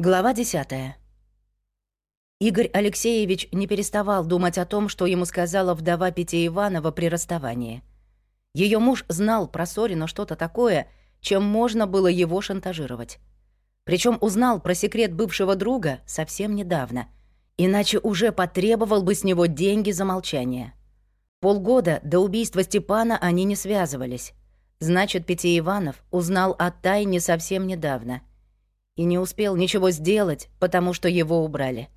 Глава 10. Игорь Алексеевич не переставал думать о том, что ему сказала вдова Пети Иванова при расставании. Ее муж знал про Сорина что-то такое, чем можно было его шантажировать. Причем узнал про секрет бывшего друга совсем недавно, иначе уже потребовал бы с него деньги за молчание. Полгода до убийства Степана они не связывались. Значит, Пети Иванов узнал о тайне совсем недавно — и не успел ничего сделать, потому что его убрали.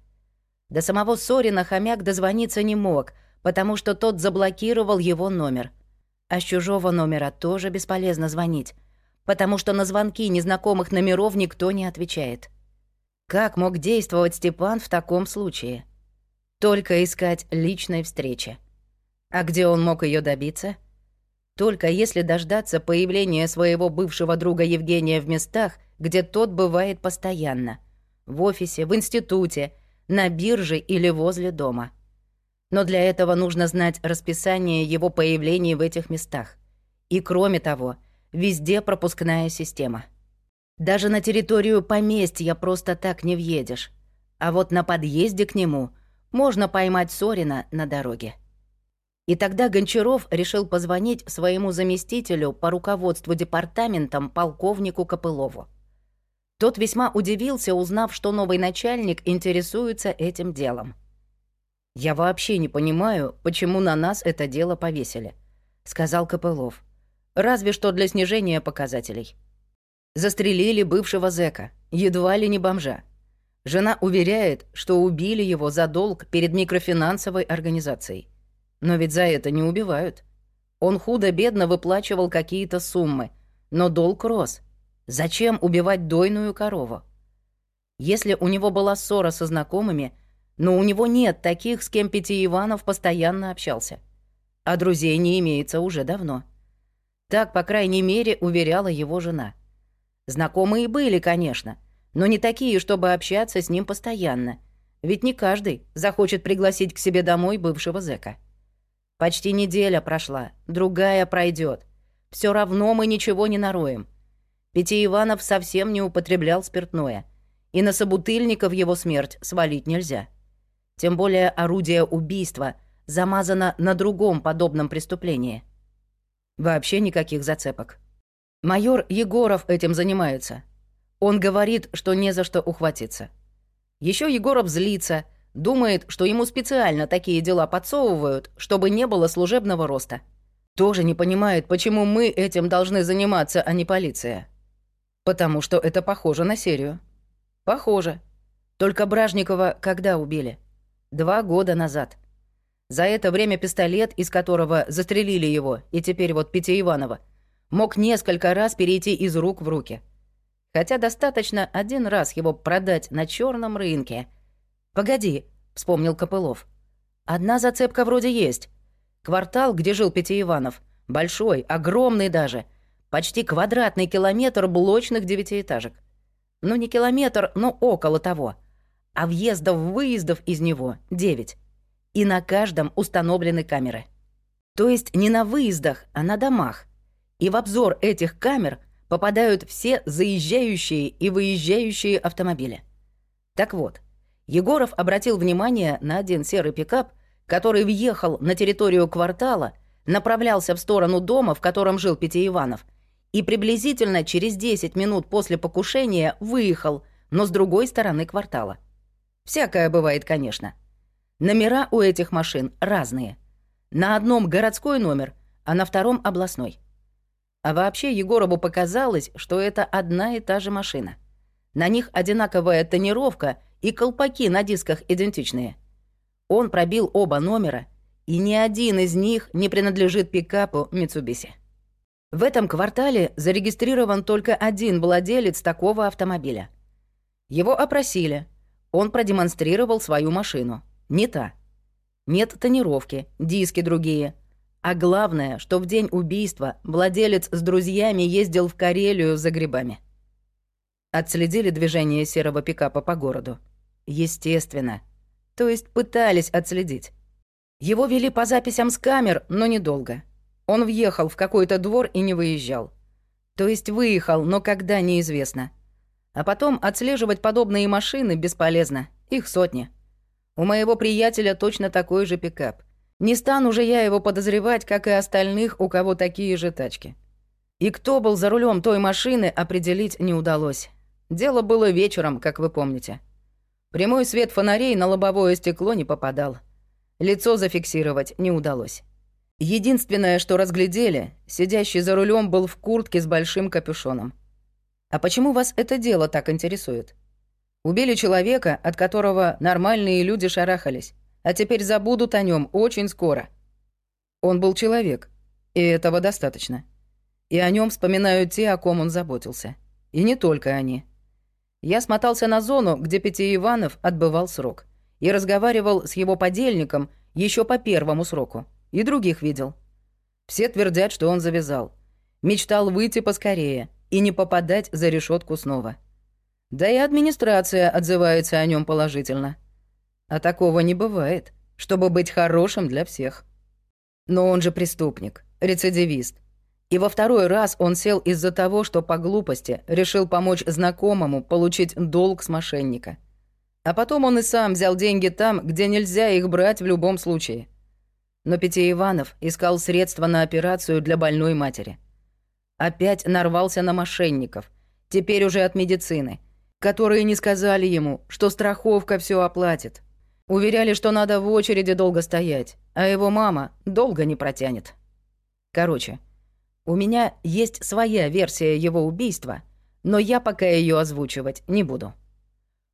До самого Сорина хомяк дозвониться не мог, потому что тот заблокировал его номер. А с чужого номера тоже бесполезно звонить, потому что на звонки незнакомых номеров никто не отвечает. Как мог действовать Степан в таком случае? Только искать личной встречи. А где он мог ее добиться? Только если дождаться появления своего бывшего друга Евгения в местах — где тот бывает постоянно. В офисе, в институте, на бирже или возле дома. Но для этого нужно знать расписание его появлений в этих местах. И кроме того, везде пропускная система. Даже на территорию поместья просто так не въедешь. А вот на подъезде к нему можно поймать Сорина на дороге. И тогда Гончаров решил позвонить своему заместителю по руководству департаментом полковнику Копылову. Тот весьма удивился, узнав, что новый начальник интересуется этим делом. «Я вообще не понимаю, почему на нас это дело повесили», — сказал Копылов. «Разве что для снижения показателей. Застрелили бывшего зэка, едва ли не бомжа. Жена уверяет, что убили его за долг перед микрофинансовой организацией. Но ведь за это не убивают. Он худо-бедно выплачивал какие-то суммы, но долг рос — Зачем убивать дойную корову? Если у него была ссора со знакомыми, но у него нет таких, с кем Пяти Иванов постоянно общался. А друзей не имеется уже давно. Так, по крайней мере, уверяла его жена. Знакомые были, конечно, но не такие, чтобы общаться с ним постоянно. Ведь не каждый захочет пригласить к себе домой бывшего зэка. Почти неделя прошла, другая пройдет. Все равно мы ничего не нароем. Пяти Иванов совсем не употреблял спиртное, и на собутыльников его смерть свалить нельзя. Тем более орудие убийства замазано на другом подобном преступлении. Вообще никаких зацепок. Майор Егоров этим занимается. Он говорит, что не за что ухватиться. Еще Егоров злится, думает, что ему специально такие дела подсовывают, чтобы не было служебного роста. Тоже не понимает, почему мы этим должны заниматься, а не полиция. Потому что это похоже на серию. Похоже. Только Бражникова когда убили? Два года назад. За это время пистолет, из которого застрелили его, и теперь вот Петя Иванова, мог несколько раз перейти из рук в руки. Хотя достаточно один раз его продать на черном рынке. «Погоди», — вспомнил Копылов. «Одна зацепка вроде есть. Квартал, где жил Петя Иванов, большой, огромный даже — Почти квадратный километр блочных девятиэтажек. Ну, не километр, но около того. А въездов-выездов из него девять. И на каждом установлены камеры. То есть не на выездах, а на домах. И в обзор этих камер попадают все заезжающие и выезжающие автомобили. Так вот, Егоров обратил внимание на один серый пикап, который въехал на территорию квартала, направлялся в сторону дома, в котором жил Петя Иванов, и приблизительно через 10 минут после покушения выехал, но с другой стороны квартала. Всякое бывает, конечно. Номера у этих машин разные. На одном городской номер, а на втором областной. А вообще Егорову показалось, что это одна и та же машина. На них одинаковая тонировка и колпаки на дисках идентичные. Он пробил оба номера, и ни один из них не принадлежит пикапу Митсубиси. В этом квартале зарегистрирован только один владелец такого автомобиля. Его опросили. Он продемонстрировал свою машину. Не та. Нет тонировки, диски другие. А главное, что в день убийства владелец с друзьями ездил в Карелию за грибами. Отследили движение серого пикапа по городу. Естественно. То есть пытались отследить. Его вели по записям с камер, но недолго. Он въехал в какой-то двор и не выезжал. То есть выехал, но когда неизвестно. А потом отслеживать подобные машины бесполезно. Их сотни. У моего приятеля точно такой же пикап. Не стану же я его подозревать, как и остальных, у кого такие же тачки. И кто был за рулем той машины, определить не удалось. Дело было вечером, как вы помните. Прямой свет фонарей на лобовое стекло не попадал. Лицо зафиксировать не удалось. Единственное, что разглядели, сидящий за рулем был в куртке с большим капюшоном. А почему вас это дело так интересует? Убили человека, от которого нормальные люди шарахались, а теперь забудут о нем очень скоро. Он был человек, и этого достаточно. И о нем вспоминают те, о ком он заботился. И не только они. Я смотался на зону, где Пяти Иванов отбывал срок, и разговаривал с его подельником еще по первому сроку. И других видел. Все твердят, что он завязал. Мечтал выйти поскорее и не попадать за решетку снова. Да и администрация отзывается о нем положительно. А такого не бывает, чтобы быть хорошим для всех. Но он же преступник, рецидивист. И во второй раз он сел из-за того, что по глупости решил помочь знакомому получить долг с мошенника. А потом он и сам взял деньги там, где нельзя их брать в любом случае. Но Петя Иванов искал средства на операцию для больной матери. Опять нарвался на мошенников, теперь уже от медицины, которые не сказали ему, что страховка все оплатит. Уверяли, что надо в очереди долго стоять, а его мама долго не протянет. Короче, у меня есть своя версия его убийства, но я пока ее озвучивать не буду.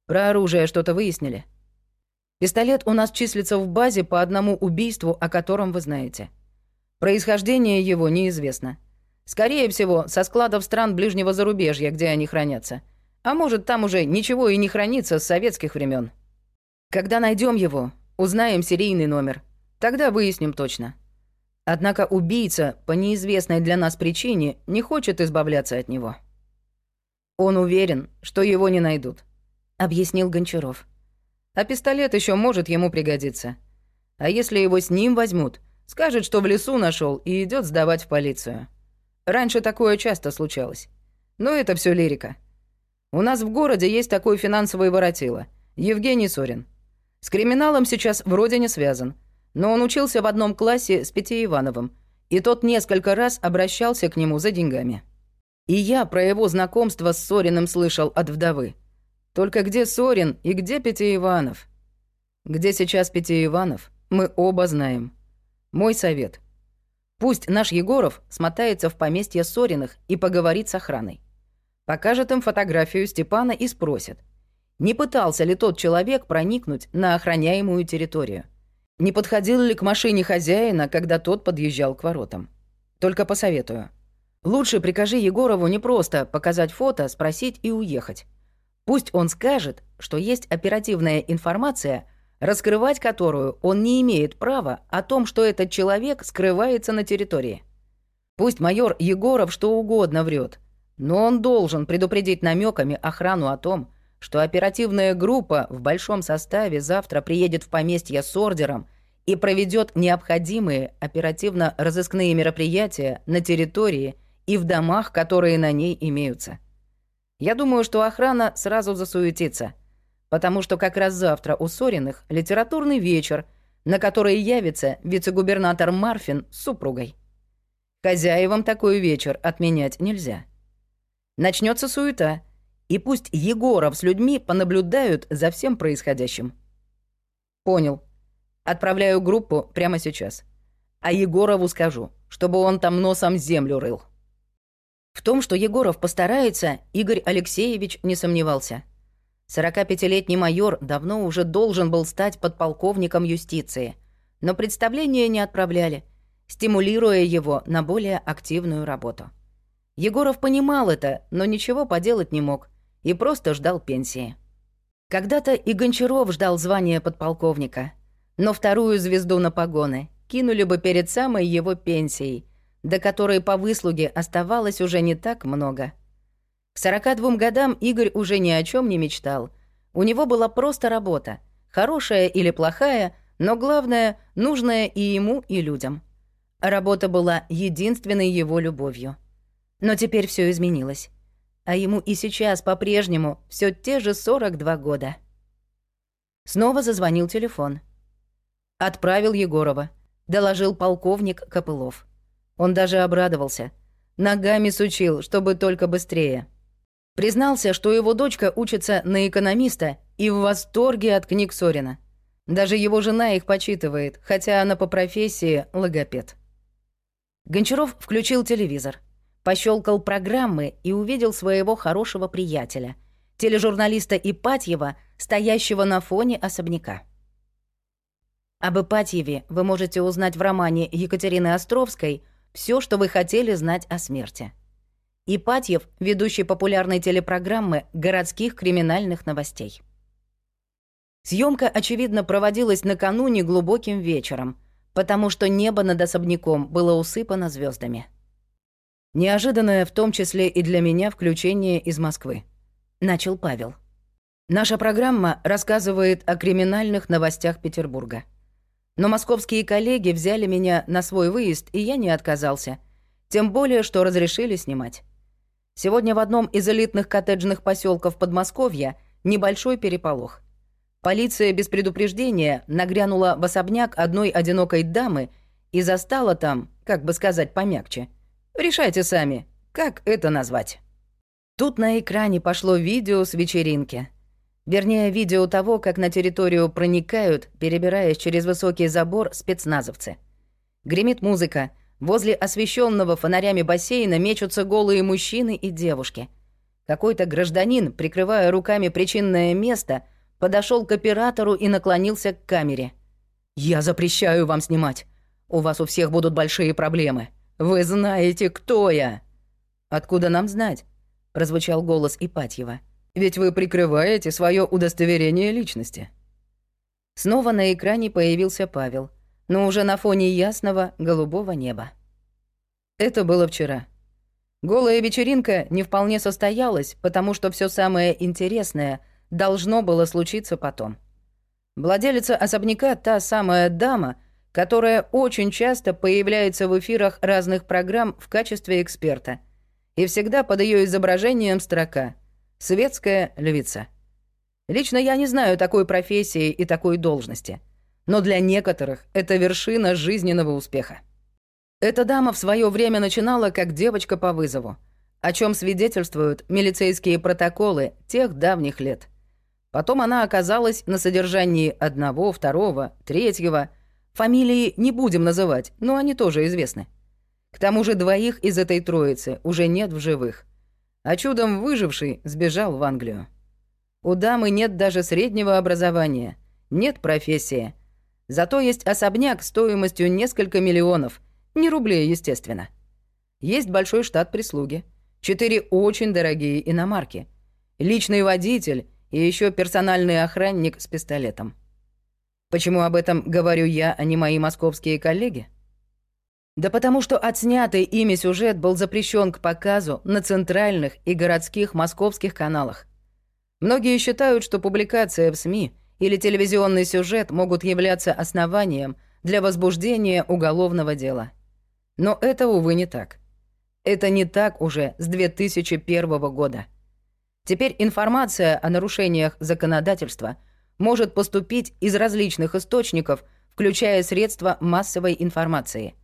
Про оружие что-то выяснили?» Пистолет у нас числится в базе по одному убийству, о котором вы знаете. Происхождение его неизвестно. Скорее всего, со складов стран ближнего зарубежья, где они хранятся. А может, там уже ничего и не хранится с советских времен. Когда найдем его, узнаем серийный номер. Тогда выясним точно. Однако убийца, по неизвестной для нас причине, не хочет избавляться от него. Он уверен, что его не найдут, объяснил Гончаров. А пистолет еще может ему пригодиться. А если его с ним возьмут, скажет, что в лесу нашел и идет сдавать в полицию. Раньше такое часто случалось. Но это все лирика. У нас в городе есть такой финансовый воротило. Евгений Сорин. С криминалом сейчас вроде не связан. Но он учился в одном классе с Петей Ивановым. И тот несколько раз обращался к нему за деньгами. И я про его знакомство с Сориным слышал от вдовы. Только где Сорин и где Петя Иванов? Где сейчас Петя Иванов, мы оба знаем. Мой совет. Пусть наш Егоров смотается в поместье Сориных и поговорит с охраной. Покажет им фотографию Степана и спросит, не пытался ли тот человек проникнуть на охраняемую территорию. Не подходил ли к машине хозяина, когда тот подъезжал к воротам. Только посоветую. Лучше прикажи Егорову не просто показать фото, спросить и уехать. Пусть он скажет, что есть оперативная информация, раскрывать которую он не имеет права о том, что этот человек скрывается на территории. Пусть майор Егоров что угодно врет, но он должен предупредить намеками охрану о том, что оперативная группа в большом составе завтра приедет в поместье с ордером и проведет необходимые оперативно-розыскные мероприятия на территории и в домах, которые на ней имеются. Я думаю, что охрана сразу засуетится, потому что как раз завтра у Сориных литературный вечер, на который явится вице-губернатор Марфин с супругой. Хозяевам такой вечер отменять нельзя. Начнется суета, и пусть Егоров с людьми понаблюдают за всем происходящим. Понял. Отправляю группу прямо сейчас. А Егорову скажу, чтобы он там носом землю рыл. В том, что Егоров постарается, Игорь Алексеевич не сомневался. 45-летний майор давно уже должен был стать подполковником юстиции, но представление не отправляли, стимулируя его на более активную работу. Егоров понимал это, но ничего поделать не мог и просто ждал пенсии. Когда-то и Гончаров ждал звания подполковника, но вторую звезду на погоны кинули бы перед самой его пенсией – до которой по выслуге оставалось уже не так много. К 42 годам Игорь уже ни о чем не мечтал. У него была просто работа, хорошая или плохая, но главное, нужная и ему, и людям. Работа была единственной его любовью. Но теперь все изменилось. а ему и сейчас по-прежнему все те же 42 года. Снова зазвонил телефон. Отправил Егорова. Доложил полковник Копылов. Он даже обрадовался. Ногами сучил, чтобы только быстрее. Признался, что его дочка учится на экономиста и в восторге от книг Сорина. Даже его жена их почитывает, хотя она по профессии логопед. Гончаров включил телевизор, пощелкал программы и увидел своего хорошего приятеля, тележурналиста Ипатьева, стоящего на фоне особняка. Об Ипатьеве вы можете узнать в романе Екатерины Островской все, что вы хотели знать о смерти. Ипатьев — ведущий популярной телепрограммы городских криминальных новостей. Съемка, очевидно, проводилась накануне глубоким вечером, потому что небо над особняком было усыпано звездами. Неожиданное, в том числе и для меня, включение из Москвы. Начал Павел. Наша программа рассказывает о криминальных новостях Петербурга. Но московские коллеги взяли меня на свой выезд, и я не отказался. Тем более, что разрешили снимать. Сегодня в одном из элитных коттеджных поселков Подмосковья небольшой переполох. Полиция без предупреждения нагрянула в особняк одной одинокой дамы и застала там, как бы сказать помягче. Решайте сами, как это назвать. Тут на экране пошло видео с вечеринки. Вернее, видео того, как на территорию проникают, перебираясь через высокий забор, спецназовцы. Гремит музыка — Возле освещенного фонарями бассейна мечутся голые мужчины и девушки. Какой-то гражданин, прикрывая руками причинное место, подошел к оператору и наклонился к камере. «Я запрещаю вам снимать. У вас у всех будут большие проблемы. Вы знаете, кто я!» «Откуда нам знать?» — прозвучал голос Ипатьева. «Ведь вы прикрываете свое удостоверение личности». Снова на экране появился Павел — но уже на фоне ясного голубого неба. Это было вчера. Голая вечеринка не вполне состоялась, потому что все самое интересное должно было случиться потом. Владелица особняка та самая дама, которая очень часто появляется в эфирах разных программ в качестве эксперта. И всегда под ее изображением строка «Светская львица». Лично я не знаю такой профессии и такой должности — но для некоторых это вершина жизненного успеха. Эта дама в свое время начинала как девочка по вызову, о чем свидетельствуют милицейские протоколы тех давних лет. Потом она оказалась на содержании одного, второго, третьего. Фамилии не будем называть, но они тоже известны. К тому же двоих из этой троицы уже нет в живых. А чудом выживший сбежал в Англию. У дамы нет даже среднего образования, нет профессии — Зато есть особняк стоимостью несколько миллионов. Не рублей, естественно. Есть большой штат прислуги. Четыре очень дорогие иномарки. Личный водитель и еще персональный охранник с пистолетом. Почему об этом говорю я, а не мои московские коллеги? Да потому что отснятый ими сюжет был запрещен к показу на центральных и городских московских каналах. Многие считают, что публикация в СМИ — или телевизионный сюжет могут являться основанием для возбуждения уголовного дела. Но это, увы, не так. Это не так уже с 2001 года. Теперь информация о нарушениях законодательства может поступить из различных источников, включая средства массовой информации.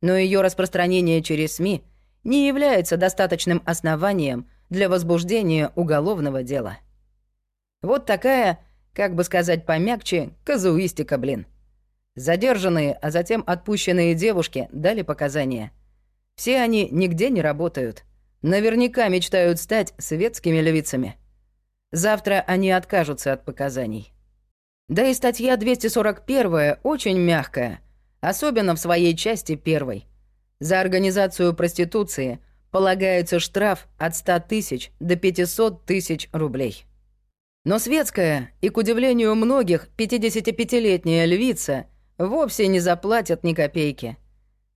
Но ее распространение через СМИ не является достаточным основанием для возбуждения уголовного дела. Вот такая как бы сказать помягче, казуистика, блин. Задержанные, а затем отпущенные девушки дали показания. Все они нигде не работают. Наверняка мечтают стать светскими львицами. Завтра они откажутся от показаний. Да и статья 241 очень мягкая, особенно в своей части первой. За организацию проституции полагается штраф от 100 тысяч до 500 тысяч рублей. Но светская и, к удивлению многих, 55-летняя львица вовсе не заплатят ни копейки.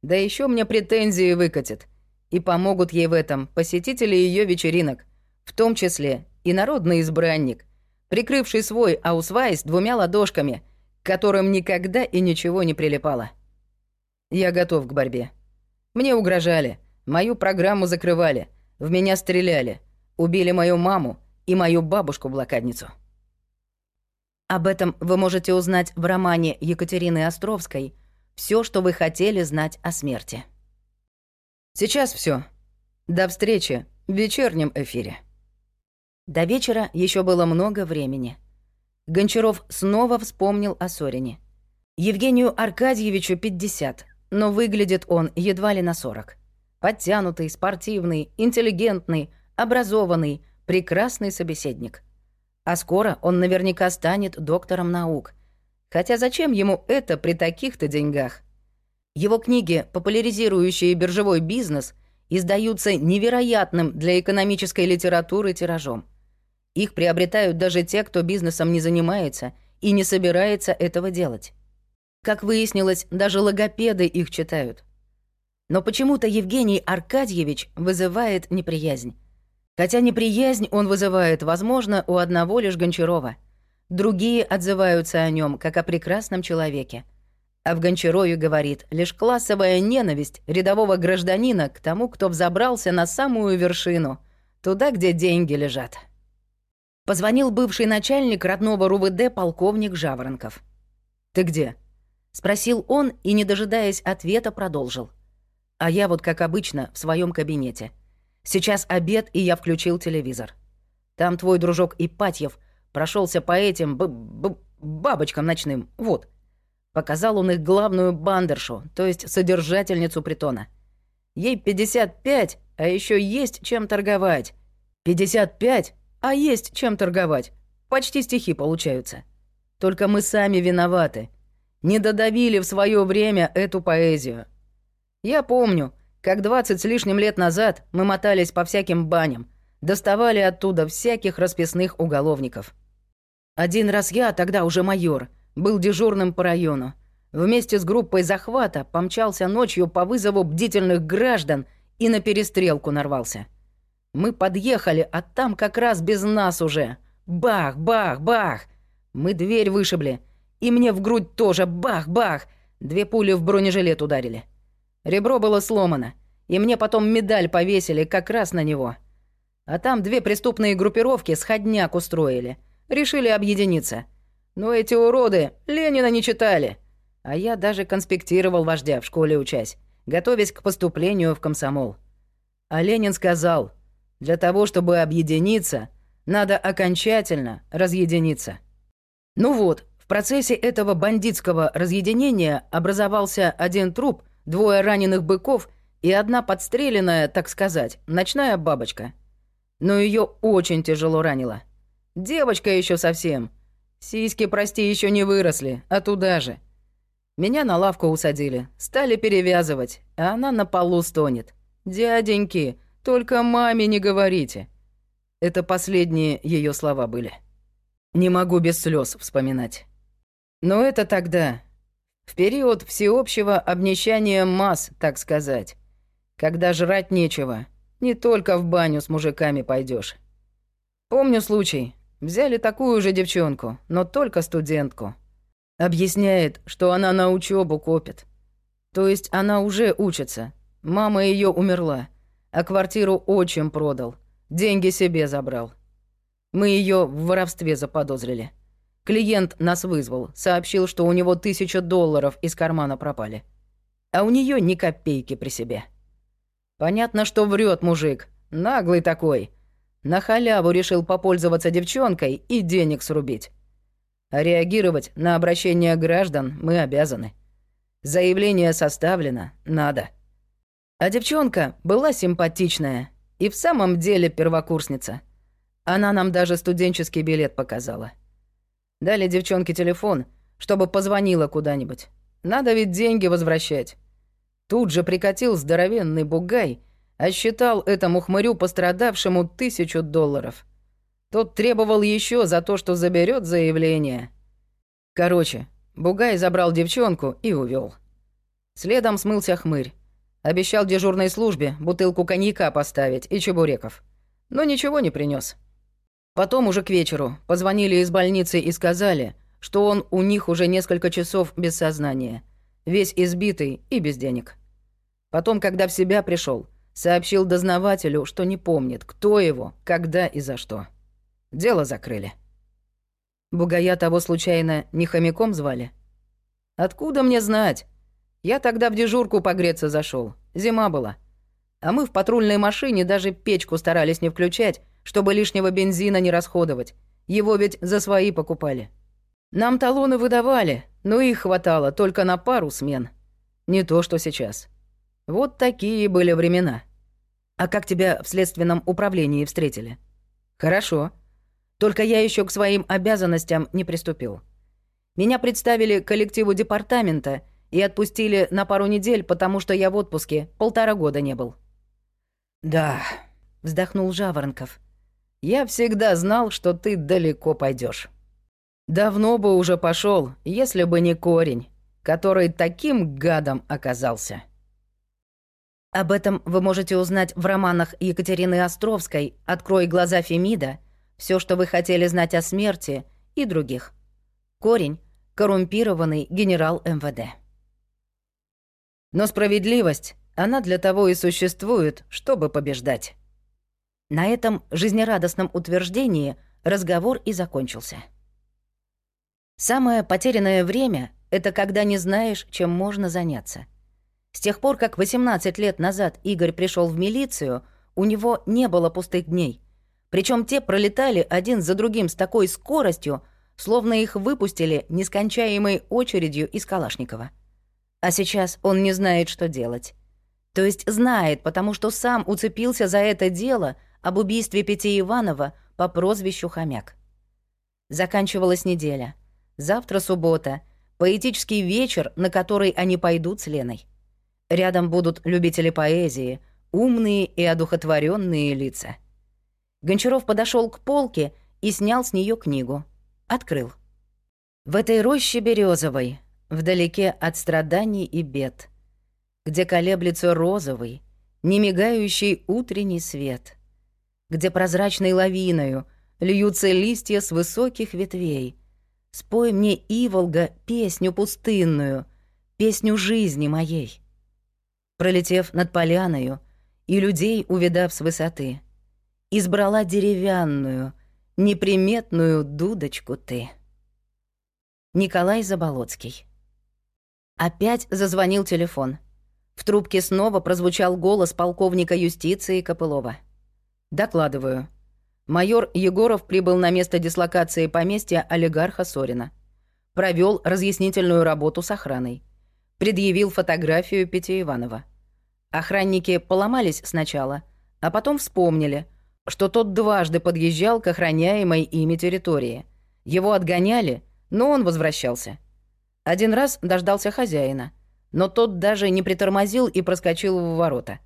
Да еще мне претензии выкатят. И помогут ей в этом посетители ее вечеринок, в том числе и народный избранник, прикрывший свой аусвайс двумя ладошками, которым никогда и ничего не прилипало. Я готов к борьбе. Мне угрожали, мою программу закрывали, в меня стреляли — убили мою маму и мою бабушку-блокадницу. Об этом вы можете узнать в романе Екатерины Островской «Все, что вы хотели знать о смерти». Сейчас все. До встречи в вечернем эфире. До вечера еще было много времени. Гончаров снова вспомнил о Сорине. Евгению Аркадьевичу 50, но выглядит он едва ли на 40. Подтянутый, спортивный, интеллигентный, образованный, прекрасный собеседник. А скоро он наверняка станет доктором наук. Хотя зачем ему это при таких-то деньгах? Его книги, популяризирующие биржевой бизнес, издаются невероятным для экономической литературы тиражом. Их приобретают даже те, кто бизнесом не занимается и не собирается этого делать. Как выяснилось, даже логопеды их читают. Но почему-то Евгений Аркадьевич вызывает неприязнь. Хотя неприязнь он вызывает, возможно, у одного лишь Гончарова. Другие отзываются о нем как о прекрасном человеке. А в Гончарове говорит лишь классовая ненависть рядового гражданина к тому, кто взобрался на самую вершину, туда, где деньги лежат. Позвонил бывший начальник родного РУВД полковник Жаворонков. «Ты где?» — спросил он и, не дожидаясь ответа, продолжил. «А я вот, как обычно, в своем кабинете. Сейчас обед, и я включил телевизор. Там твой дружок Ипатьев прошелся по этим б -б бабочкам ночным. Вот». Показал он их главную бандершу, то есть содержательницу притона. Ей 55, а еще есть чем торговать. 55? А есть чем торговать. Почти стихи получаются. Только мы сами виноваты. Не додавили в свое время эту поэзию. Я помню, как 20 с лишним лет назад мы мотались по всяким баням, доставали оттуда всяких расписных уголовников. Один раз я, тогда уже майор, был дежурным по району. Вместе с группой захвата помчался ночью по вызову бдительных граждан и на перестрелку нарвался. Мы подъехали, а там как раз без нас уже. Бах, бах, бах. Мы дверь вышибли. И мне в грудь тоже бах-бах. Две пули в бронежилет ударили. Ребро было сломано. И мне потом медаль повесили как раз на него. А там две преступные группировки сходняк устроили. Решили объединиться. Но эти уроды Ленина не читали. А я даже конспектировал вождя в школе учась, готовясь к поступлению в комсомол. А Ленин сказал, для того, чтобы объединиться, надо окончательно разъединиться. Ну вот, в процессе этого бандитского разъединения образовался один труп, двое раненых быков и одна подстреленная, так сказать, ночная бабочка. Но ее очень тяжело ранило. Девочка еще совсем. Сиськи, прости, еще не выросли, а туда же. Меня на лавку усадили, стали перевязывать, а она на полу стонет. «Дяденьки, только маме не говорите. Это последние ее слова были. Не могу без слез вспоминать. Но это тогда, в период всеобщего обнищания масс, так сказать, когда жрать нечего, не только в баню с мужиками пойдешь. Помню случай. Взяли такую же девчонку, но только студентку. Объясняет, что она на учебу копит. То есть она уже учится. Мама ее умерла а квартиру отчим продал. Деньги себе забрал. Мы ее в воровстве заподозрили. Клиент нас вызвал, сообщил, что у него тысяча долларов из кармана пропали. А у нее ни копейки при себе. Понятно, что врет мужик. Наглый такой. На халяву решил попользоваться девчонкой и денег срубить. А реагировать на обращение граждан мы обязаны. Заявление составлено, надо. А девчонка была симпатичная и в самом деле первокурсница. Она нам даже студенческий билет показала. Дали девчонке телефон, чтобы позвонила куда-нибудь. Надо ведь деньги возвращать. Тут же прикатил здоровенный бугай, а считал этому хмырю пострадавшему тысячу долларов. Тот требовал еще за то, что заберет заявление. Короче, бугай забрал девчонку и увел. Следом смылся хмырь. Обещал дежурной службе бутылку коньяка поставить и чебуреков. Но ничего не принес. Потом уже к вечеру позвонили из больницы и сказали, что он у них уже несколько часов без сознания, весь избитый и без денег. Потом, когда в себя пришел, Сообщил дознавателю, что не помнит, кто его, когда и за что. Дело закрыли. Бугая того случайно не хомяком звали? Откуда мне знать? Я тогда в дежурку погреться зашел. Зима была. А мы в патрульной машине даже печку старались не включать, чтобы лишнего бензина не расходовать. Его ведь за свои покупали. Нам талоны выдавали, но их хватало только на пару смен. Не то, что сейчас. Вот такие были времена. А как тебя в следственном управлении встретили? Хорошо. Только я еще к своим обязанностям не приступил. Меня представили коллективу департамента и отпустили на пару недель, потому что я в отпуске полтора года не был. «Да», — вздохнул Жаворонков. «Я всегда знал, что ты далеко пойдешь. Давно бы уже пошел, если бы не корень, который таким гадом оказался». Об этом вы можете узнать в романах Екатерины Островской «Открой глаза Фемида», «Все, что вы хотели знать о смерти» и других. Корень – коррумпированный генерал МВД. Но справедливость, она для того и существует, чтобы побеждать. На этом жизнерадостном утверждении разговор и закончился. Самое потерянное время — это когда не знаешь, чем можно заняться. С тех пор, как 18 лет назад Игорь пришел в милицию, у него не было пустых дней. Причем те пролетали один за другим с такой скоростью, словно их выпустили нескончаемой очередью из Калашникова. А сейчас он не знает, что делать. То есть знает, потому что сам уцепился за это дело об убийстве Пети Иванова по прозвищу Хомяк. Заканчивалась неделя. Завтра суббота, поэтический вечер, на который они пойдут с Леной. Рядом будут любители поэзии, умные и одухотворенные лица. Гончаров подошел к полке и снял с нее книгу. Открыл. В этой роще березовой, вдалеке от страданий и бед, где колеблется розовый, немигающий утренний свет, где прозрачной лавиною льются листья с высоких ветвей. Спой мне, Иволга, песню пустынную, песню жизни моей пролетев над поляною, и людей увидав с высоты, избрала деревянную, неприметную дудочку ты. Николай Заболоцкий. Опять зазвонил телефон. В трубке снова прозвучал голос полковника юстиции Копылова. «Докладываю. Майор Егоров прибыл на место дислокации поместья олигарха Сорина. Провел разъяснительную работу с охраной. Предъявил фотографию Пети Иванова. Охранники поломались сначала, а потом вспомнили, что тот дважды подъезжал к охраняемой ими территории. Его отгоняли, но он возвращался. Один раз дождался хозяина, но тот даже не притормозил и проскочил в ворота.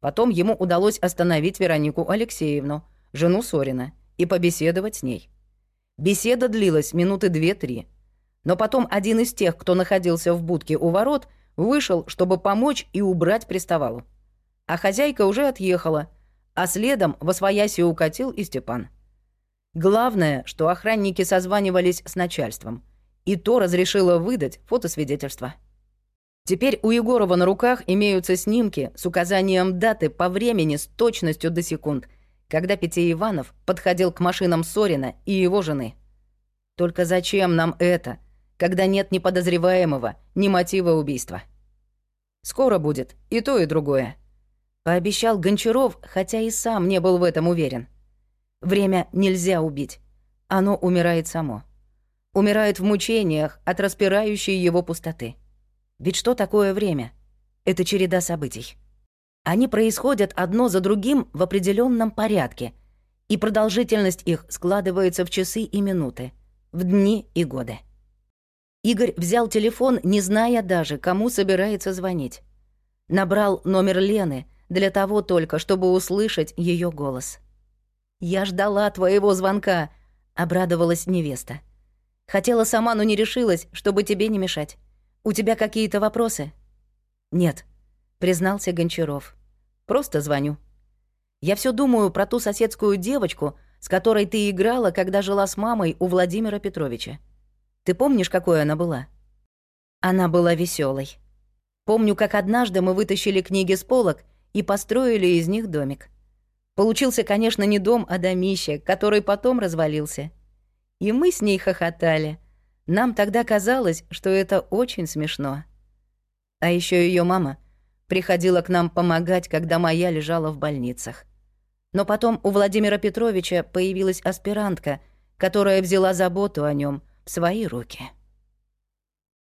Потом ему удалось остановить Веронику Алексеевну, жену Сорина, и побеседовать с ней. Беседа длилась минуты две-три. Но потом один из тех, кто находился в будке у ворот, Вышел, чтобы помочь и убрать приставалу. А хозяйка уже отъехала, а следом во свояси укатил и Степан. Главное, что охранники созванивались с начальством, и то разрешило выдать фотосвидетельство. Теперь у Егорова на руках имеются снимки с указанием даты по времени с точностью до секунд, когда Петя Иванов подходил к машинам Сорина и его жены. Только зачем нам это — когда нет ни подозреваемого, ни мотива убийства. Скоро будет и то, и другое. Пообещал Гончаров, хотя и сам не был в этом уверен. Время нельзя убить. Оно умирает само. Умирает в мучениях от распирающей его пустоты. Ведь что такое время? Это череда событий. Они происходят одно за другим в определенном порядке, и продолжительность их складывается в часы и минуты, в дни и годы. Игорь взял телефон, не зная даже, кому собирается звонить. Набрал номер Лены для того только, чтобы услышать ее голос. «Я ждала твоего звонка», — обрадовалась невеста. «Хотела сама, но не решилась, чтобы тебе не мешать. У тебя какие-то вопросы?» «Нет», — признался Гончаров. «Просто звоню. Я все думаю про ту соседскую девочку, с которой ты играла, когда жила с мамой у Владимира Петровича. Ты помнишь, какой она была? Она была веселой. Помню, как однажды мы вытащили книги с полок и построили из них домик. Получился, конечно, не дом, а домище, который потом развалился. И мы с ней хохотали. Нам тогда казалось, что это очень смешно. А еще ее мама приходила к нам помогать, когда моя лежала в больницах. Но потом у Владимира Петровича появилась аспирантка, которая взяла заботу о нем в свои руки.